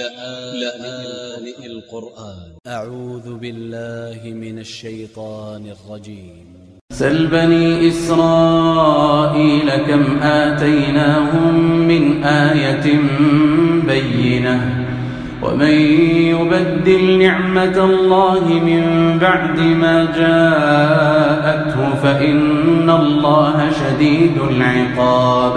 لآن القرآن. أ ع و ذ ب ا ل ل ه من ا ل ش ي ط ا ن ا ل ج ي م سل بني إسرائيل كم آتيناهم من آية بينة. ومن يبدل نعمة الله من بعد ما جاءته فإن الله شديد العقاب.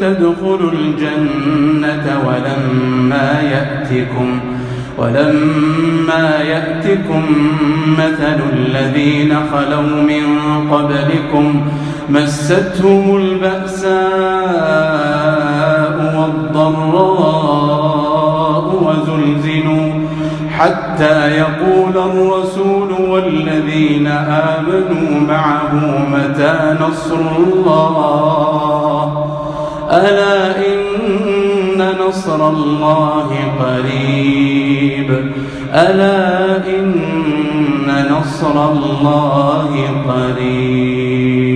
تدخلوا الجنة ولما يأتكم ولما يأتكم مثل الذين خلوا من قبلكم مستهم البأساء والضراء وزلزلوا حتى يقول الرسول والذين آمنوا معه متى نصر الله ألا إن نصر الله قريب؟ ألا إن نصر الله قريب؟